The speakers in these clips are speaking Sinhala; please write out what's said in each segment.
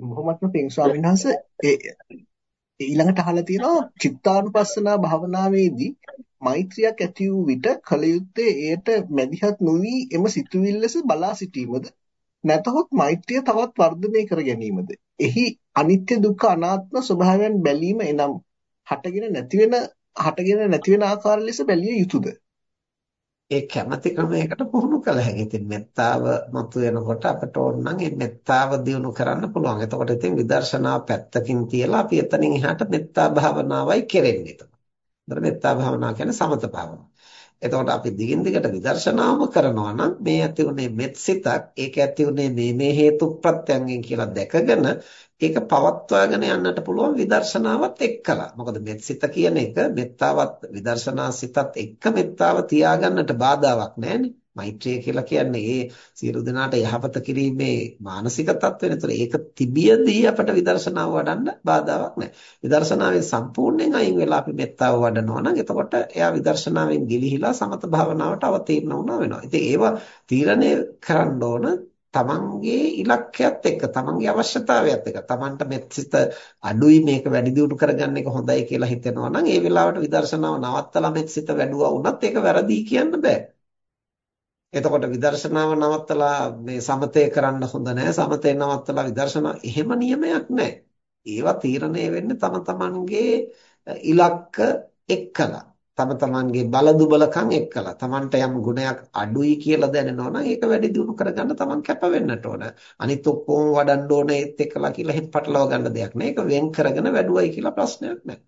බොහොමත්ම පිං ස්වාමීන් වහන්සේ ඒ ඊළඟට අහලා තියෙනවා චිත්තානුපස්සනා භාවනාවේදී මෛත්‍රියක් ඇති වූ විට කල යුත්තේ එයට මැදිහත් නොවි එම සිතුවිල්ලස බලා සිටීමද? නැතහොත් මෛත්‍රිය තවත් වර්ධනය කර ගැනීමද? එහි අනිත්‍ය දුක්ඛ අනාත්ම ස්වභාවයන් බැලීම එනම් හටගෙන නැති වෙන හටගෙන නැති වෙන ආකාර ලෙස බැලිය යුතුයද ඒ කැමැති ක්‍රමයකට පුහුණු කළ හැකියි. ඉතින් මෙත්තාව මතුවෙනකොට අපට ඕන නම් මේ මෙත්තාව දියුණු කරන්න පුළුවන්. එතකොට ඉතින් විදර්ශනා පැත්තකින් තියලා අපි එතනින් එහාට මෙත්තා භාවනාවයි කෙරෙන්නේ. එතකොට මෙත්තා භාවනාව කියන්නේ සමත භාවනාව. එතකොට අපි දිගින් දිගට විදර්ශනාවම කරනවා නම් මේ ඇති උනේ මෙත් සිතක් ඒක ඇති උනේ මේ මේ හේතු ප්‍රත්‍යයෙන් කියලා දැකගෙන ඒක පවත්වාගෙන යන්නට පුළුවන් විදර්ශනාවත් එක්කලා. මොකද මෙත් සිත කියන එක මෙත්තාවත් විදර්ශනා සිතත් එක්ක මෙත්තාව තියාගන්නට බාධාවක් නැහැනේ. මෛත්‍රිය කියලා කියන්නේ ඒ සියලු දෙනාට යහපත කිරීමේ මානසික තත්ත්වෙන. ඒතර ඒක තිබියදී අපට විදර්ශනාව වඩන්න බාධාවක් නැහැ. විදර්ශනාවෙන් සම්පූර්ණයෙන් අයින් වෙලා අපි මෙත්තාව වඩනවා නම් එතකොට එයා විදර්ශනාවෙන් ගිලිහිලා සමත භාවනාවට අවතීර්ණ වුණා වෙනවා. ඉතින් ඒවා තීරණය කරන්න ඕන තමන්ගේ ඉලක්කයත් එක්ක තමන්ගේ අවශ්‍යතාවයත් එක්ක තමන්ට මෙත්සිත අඩුයි මේක වැඩි දියුණු කරගන්න එක හොඳයි කියලා හිතෙනවා නම් ඒ වෙලාවට විදර්ශනාව නවත්තලා මෙත්සිත වැඩුවා වුණත් ඒක වැරදි කියන්න බෑ. එතකොට විදර්ශනාව නවත්තලා මේ සමතේ කරන්න හොඳ නැහැ. සමතේ නවත්තලා විදර්ශනා එහෙම නියමයක් නැහැ. ඒවා තීරණය වෙන්නේ තම තමන්ගේ ඉලක්ක එක්කලා. තම තමන්ගේ බල දුබලකම් එක්කලා තමන්ට යම් ගුණයක් අඩුයි කියලා දැනෙනවා නම් ඒක වැඩි දියුණු කරගන්න තමන් කැප වෙන්නට ඕන. අනිත් ඔක්කොම වඩන්න ඕන ඒත් එක්කලා කියලා හිත පටලවා ගන්න දෙයක් නෑ. ඒක වෙන් කරගෙන වැඩුවයි කියලා ප්‍රශ්නයක් නෑ.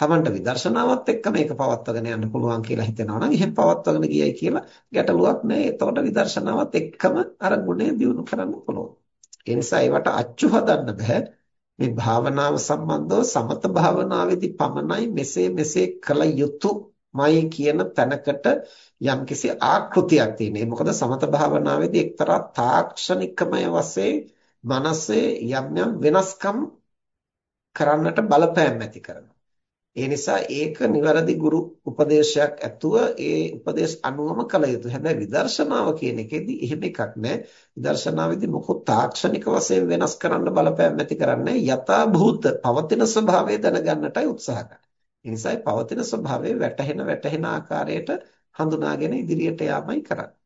තමන්ට විදර්ශනාවත් එක්ක මේක පවත්වාගෙන යන්න පුළුවන් කියලා හිතෙනවා නම් එහෙම පවත්වාගෙන ගියයි කියලා ගැටලුවක් නෑ. එතකොට විදර්ශනාවත් එක්කම අර ගුණය දියුණු කරන්න පුළුවන්. ඒ නිසා ඒවට අච්චු හදන්න බෑ. මේ භාවනාව සම්බන්ධව සමත භාවනාවේදී පමණයි මෙසේ මෙසේ කළ යුතුය මයි කියන තැනකට යම්කිසි ආකෘතියක් තියෙනවා. මොකද සමත භාවනාවේදී එක්තරා තාක්ෂණිකමය වශයෙන් මනසේ යම් යම් වෙනස්කම් කරන්නට බලපෑම් ඇති කරනවා. ඒ නිසා ඒක නිවැරදි ගුරු උපදේශයක් ඇතුව ඒ උපදේශ අනුවම කළ යුතුයි. හැබැයි විදර්ශනාව කියන එකෙදි එහෙම එකක් නැහැ. විදර්ශනාවේදී මොකෝ තාක්ෂණික වශයෙන් වෙනස් කරන්න බලපෑම් ඇති කරන්නේ යථා භූත පවතින ස්වභාවය දැනගන්නටයි උත්සාහ කරන්නේ. ඒ නිසායි පවතින ස්වභාවය වැටහෙන වැටහෙන ආකාරයට හඳුනාගෙන ඉදිරියට යාමයි කරන්නේ.